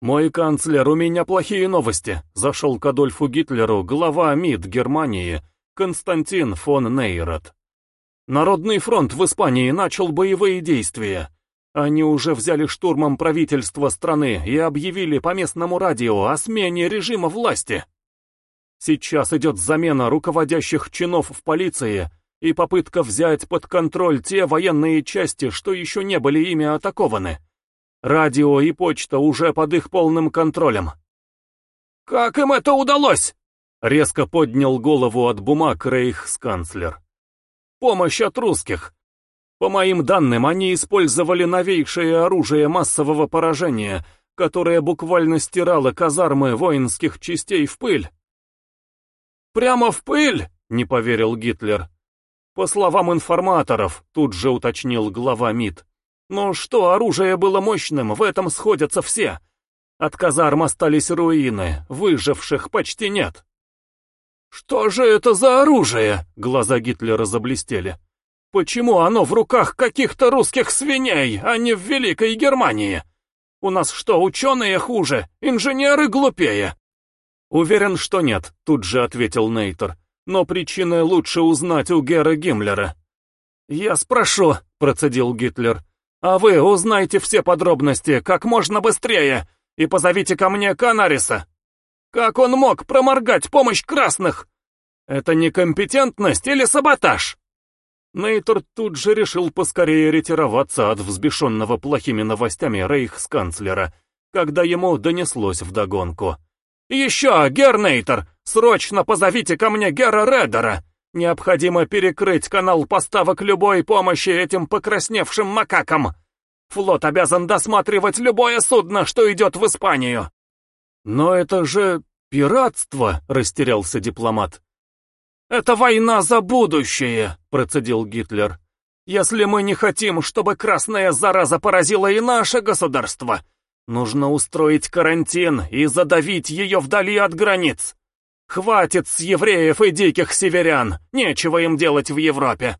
«Мой канцлер, у меня плохие новости», — зашел к Адольфу Гитлеру глава МИД Германии Константин фон Нейрот. «Народный фронт в Испании начал боевые действия. Они уже взяли штурмом правительство страны и объявили по местному радио о смене режима власти. Сейчас идет замена руководящих чинов в полиции и попытка взять под контроль те военные части, что еще не были ими атакованы. Радио и почта уже под их полным контролем. «Как им это удалось?» — резко поднял голову от бумаг рейхсканцлер. «Помощь от русских. По моим данным, они использовали новейшее оружие массового поражения, которое буквально стирало казармы воинских частей в пыль. «Прямо в пыль?» — не поверил Гитлер. По словам информаторов, тут же уточнил глава МИД. Ну что, оружие было мощным, в этом сходятся все. От казарм остались руины, выживших почти нет. «Что же это за оружие?» — глаза Гитлера заблестели. Почему оно в руках каких-то русских свиней, а не в Великой Германии? У нас что, ученые хуже, инженеры глупее?» «Уверен, что нет», — тут же ответил Нейтер. «Но причины лучше узнать у Гера Гиммлера». «Я спрошу», — процедил Гитлер. «А вы узнайте все подробности как можно быстрее и позовите ко мне Канариса. Как он мог проморгать помощь красных? Это некомпетентность или саботаж?» Нейтор тут же решил поскорее ретироваться от взбешенного плохими новостями рейхсканцлера, когда ему донеслось вдогонку. «Еще, Гернейтер, срочно позовите ко мне Гера Реддера! Необходимо перекрыть канал поставок любой помощи этим покрасневшим макакам! Флот обязан досматривать любое судно, что идет в Испанию!» «Но это же пиратство!» — растерялся дипломат. «Это война за будущее», — процедил Гитлер. «Если мы не хотим, чтобы красная зараза поразила и наше государство, нужно устроить карантин и задавить ее вдали от границ. Хватит с евреев и диких северян, нечего им делать в Европе».